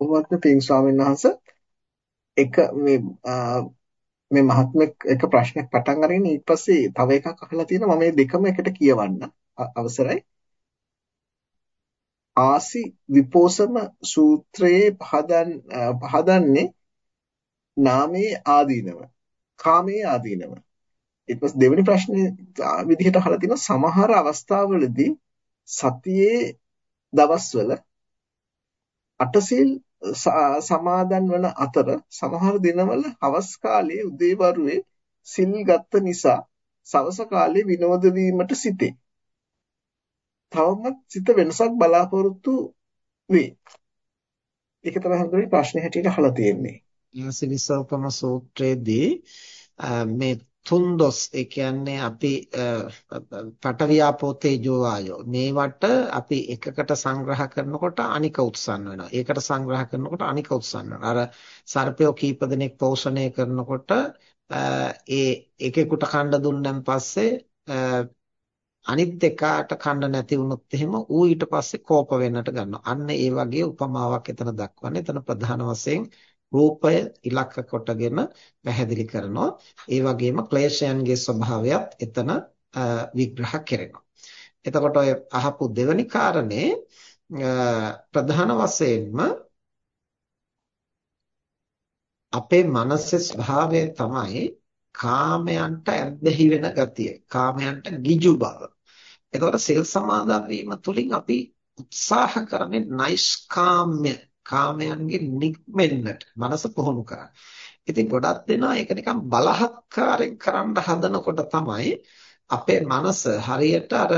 ඔබත් පින් ස්වාමීන් වහන්සේ එක මේ මේ මහත්මෙක් එක ප්‍රශ්නයක් පටන් අරගෙන ඊට පස්සේ තව එකක් අහලා තියෙනවා. මම මේ දෙකම එකට කියවන්න අවසරයි. ආසි විපෝසම සූත්‍රයේ පහදන් පහදන්නේ නාමයේ ආදීනව කාමයේ ආදීනව. ඊට පස්සේ දෙවෙනි ප්‍රශ්නේ විදිහට අහලා තියෙනවා. සමහර අවස්ථාවලදී සතියේ දවස්වල අටසිල් සමාදන් වන අතර සමහර දිනවල හවස් කාලයේ උදේවරුේ සිල් ගත්ත නිසා සවස කාලයේ විනෝද වීමට සිටේ. තවමත් සිත වෙනසක් බලාපොරොත්තු වේ. ඒක තමයි හඳුනි ප්‍රශ්නේ හැටියට අහලා තියෙන්නේ. ඊසිවිසෝපම සූත්‍රයේදී මේ තුන්දොස් ඒ කියන්නේ අපි පටවියාපෝ තේජෝ වායෝ මේවට අපි එකකට සංග්‍රහ කරනකොට අනික උත්සන්න වෙනවා. ඒකට සංග්‍රහ කරනකොට අනික උත්සන්න වෙනවා. අර සර්පයෝ කීප දෙනෙක් පෝෂණය කරනකොට ඒ එකෙකුට කණ්ඩ දුන්නන් පස්සේ අනිත් එකාට කණ්ඩ නැති වුණොත් එහෙම ඌ ඊට පස්සේ කෝප වෙන්නට ගන්නවා. අන්න ඒ වගේ උපමාවක් එතන දක්වන්නේ. එතන ප්‍රධාන වශයෙන් රූපය ඉලක්ක කොටගෙන පැහැදිලි කරනවා. ඒ වගේම ක්ලේශයන්ගේ ස්වභාවයත් එතන විග්‍රහ කරනවා. එතකොට ඔය අහපු දෙවැනි කාරණේ ප්‍රධාන වශයෙන්ම අපේ මනසේ ස්වභාවය තමයි කාමයන්ට ඇබ්බැහි වෙන ගතිය. කාමයන්ට ගිජු බව. එතකොට සිල් සමාදන් වීම තුළින් අපි උත්සාහ කරන්නේ නෛෂ්කාම්‍ය කාමයන්ගෙන් නික්මෙන්නට මනස පුහුණු කරන්න. ඉතින් ගොඩක් දෙනා ඒක නිකන් බලහත්කාරයෙන් කරන්න හදනකොට තමයි අපේ මනස හරියට අර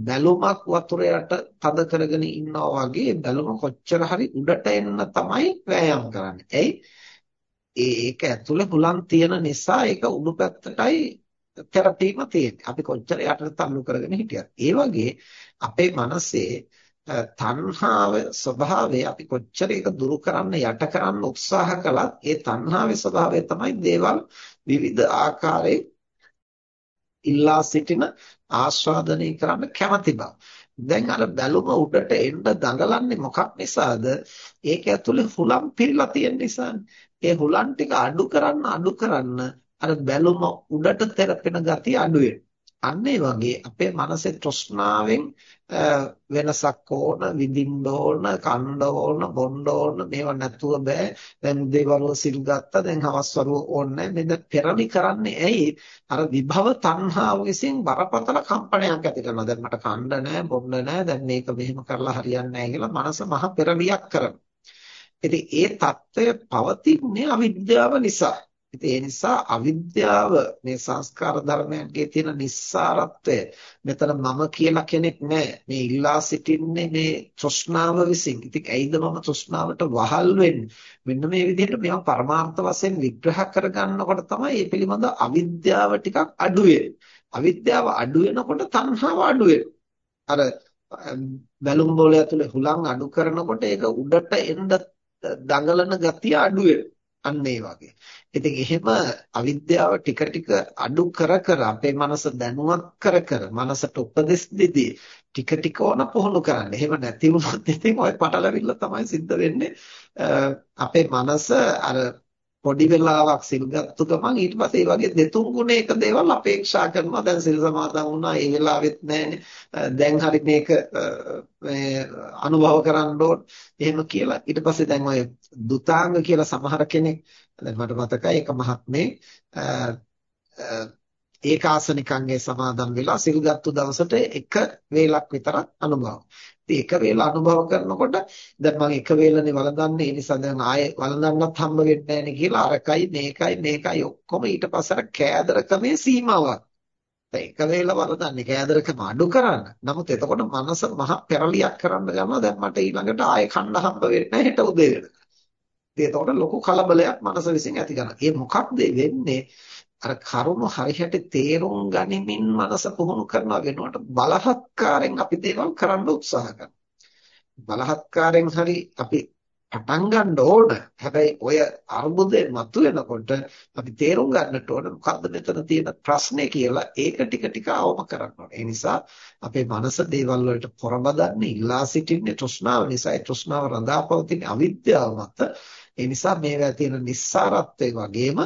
බැලුමක් වතුරයට තද කරගෙන ඉන්නවා වගේ බැලුම කොච්චර හරි උඩට එන්න තමයි වෑයම් කරන්නේ. එයි ඒක ඇතුලේ හුලං තියෙන නිසා ඒක උඩු පැත්තටයි තෙරපීම තියෙන්නේ. අපි කොච්චර යටට තල්ලු කරගෙන හිටියත්. ඒ වගේ අපේ මනසේ තණ්හාව ස්වභාවය අපි කොච්චර ඒක දුරු කරන්න යට කරන්න උත්සාහ කළත් ඒ තණ්හාවේ ස්වභාවය තමයි දේවල් විවිධ ආකාරයේ ඉල්ලා සිටින ආස්වාදනය කරන්න කැමති බව. දැන් අර බැලුම උඩට එන්න දඟලන්නේ මොකක් නිසාද? ඒක ඇතුලේ හුලම් පිරලා තියෙන නිසානේ. ඒ හුලම් ටික අඩු කරන්න අඩු කරන්න අර බැලුම උඩට තෙරපෙන ගතිය අඩු අන්න ඒ වගේ අපේ මනසේ තෘෂ්ණාවෙන් වෙනසක් ඕන, විඳින්න ඕන, කන්න ඕන, බොන්න ඕන මේවා නැතුව බෑ. දැන් උදේවරුව සිල් ගත්තා, දැන් හවස්වරුව ඕනේ නැහැ. මෙන්න පෙරණි කරන්නේ ඇයි? අර විභව තණ්හාව විසින් බරපතල කම්පනයක් ඇති කරනවා. දැන් මට කන්න නැහැ, බොන්න නැහැ. දැන් මේක මෙහෙම කරලා හරියන්නේ නැහැ කියලා මනස මහ පෙරලියක් කරනවා. ඉතින් ඒ తত্ত্বය පවතින්නේ අවිද්‍යාව නිසා. ඉතින් ඒ නිසා අවිද්‍යාව මේ සංස්කාර ධර්මයන්ගේ තියෙන නිස්සාරත්වය මෙතන මම කියලා කෙනෙක් නැහැ. මේ ඉල්ලා සිටින්නේ මේ තෘෂ්ණාව විසින්. ඉතින් ඇයිද මම තෘෂ්ණාවට වහල් වෙන්නේ? මෙන්න මේ විදිහට මේවා පරමාර්ථ වශයෙන් විග්‍රහ කරගන්නකොට තමයි මේ පිළිබඳ අවිද්‍යාව ටිකක් අඩු අවිද්‍යාව අඩු වෙනකොට තණ්හාව අඩු අර බැලුම් බෝලය ඇතුලේ හුලං අඩු කරනකොට ඒක උඩට එන්න දඟලන ගතිය අඩු වෙනවා. අන්න ඒ වගේ. ඉතින් එහෙම අවිද්‍යාව ටික ටික අඩු කර කර අපේ මනස දැනුවත් කර කර මනසට උපදෙස් දෙදී ටික ටික ඕන පුහුණු කරන්න. එහෙම නැති වුණොත් ඉතින් ওই පටලවිල්ල තමයි සිද්ධ වෙන්නේ. අපේ මනස අර පොඩි වෙලාවක් සිල් ගත්තු ගමන් ඊට පස්සේ ඒ වගේ දෙතුන් ගුණයක දේවල් අපේක්ෂා කරනවා. දැන් සිල් සමාදන් වුණා ඒ වෙලාවෙත් නැහැනේ දැන් හරි මේක අනුභව කරන්න ඕන. එහෙම කියලා ඊට පස්සේ දැන් ඔය දුතාංග කියලා සමහර කෙනෙක් දැන් මට මතකයි එක මහත්මේ ඒකාසනිකංගේ සමාදන් වෙලා සිල් ගත්තු දවසට එක වේලක් විතරක් අනුභව. ඉතින් එක වේල අනුභව කරනකොට දැන් මම එක වේලනේ වළඳන්නේ ඒ නිසා දැන් ආයේ වළඳන්නත් හම්බ වෙන්නේ නැහැ කියලා අරකයි මේකයි මේකයි ඔක්කොම ඊට පස්සට කෑදරකමේ සීමාවක්. එක වේල වළඳන්නේ කෑදරකම අඩු කරන්න. නමුත් එතකොට මනස මහ පෙරලියක් කරන්න යනවා දැන් මට ඊළඟට ආයේ කන්න හම්බ වෙන්නේ නැහැ හෙට උදේ වෙනකන්. ඉතින් එතකොට ලොකු කලබලයක් මනස විසින් ඇති කරනවා. ඒ මොකක්ද වෙන්නේ? අර කරුණු හරියට තේරුම් ගනිමින් මනස පුහුණු කරන වෙනුවට බලහත්කාරයෙන් අපි දේවල් කරන්න උත්සාහ කරනවා. බලහත්කාරයෙන් හරි අපි පටන් ගන්න ඕන. හැබැයි ඔය අර්බුදේ මතුවෙනකොට අපි තේරුම් ගන්නට ඕන මොකද්ද මෙතන තියෙන ප්‍රශ්නේ කියලා ඒක ටික ටික අවම කරන්න ඕනේ. ඒ නිසා අපේ මනස දේවල් වලට පොරබදන්නේ ඉල්ලා සිටින්නේ තෘෂ්ණාව නිසා. ඒ තෘෂ්ණාව රඳාපවතින අවිද්‍යාව මත. ඒ නිසා මේවා තියෙන නිස්සාරත්වය වගේම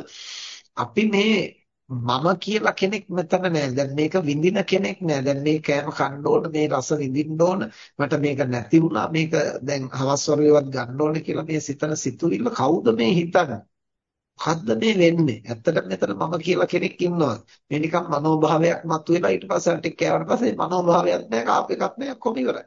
අපි මේ මම කියලා කෙනෙක් මෙතන නෑ. දැන් මේක විඳින කෙනෙක් නෑ. දැන් මේ කෑම කන්න ඕන, මේ රස විඳින්න ඕන. මට මේක නැති වුණා. මේක දැන් හවස් වරුවේවත් ගන්න ඕන කියලා මේ සිතන සිතුවිල්ල කවුද මේ හිතන්නේ? මොකද්ද මේ වෙන්නේ? ඇත්තටම මෙතන මම කියලා කෙනෙක් ඉන්නවා. මේ නිකන් මනෝභාවයක් මතුවෙලා ඊට පස්සේ ටික කෑවට පස්සේ මනෝභාවයක් නෑ, කාප එකක් නෑ, කොහොම ඉවරයි.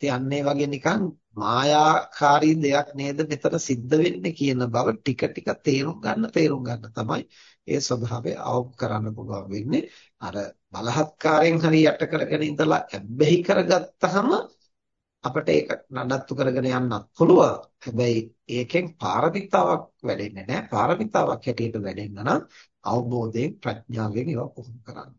ඉතින් වගේ නිකන් මායාකාරී දෙයක් නේද මෙතන සිද්ධ වෙන්නේ කියන බව ටික ටික තේරුම් ගන්න තේරුම් ගන්න තමයි ඒ ස්වභාවය අවබෝධ කරන්න පුළුවන් වෙන්නේ. අර බලහත්කාරයෙන් හරි යට කරගෙන ඉඳලා ඇබ්බැහි කරගත්තාම අපිට ඒක නඩත්තු කරගෙන යන්නත් පුළුවන්. හැබැයි ඒකෙන් පාරමිතාවක් වැඩෙන්නේ නැහැ. පාරමිතාවක් හැටියට වැඩෙන්න නම් අවබෝධයෙන් ප්‍රඥාවෙන් ඒවා පුහුණු කරන්න.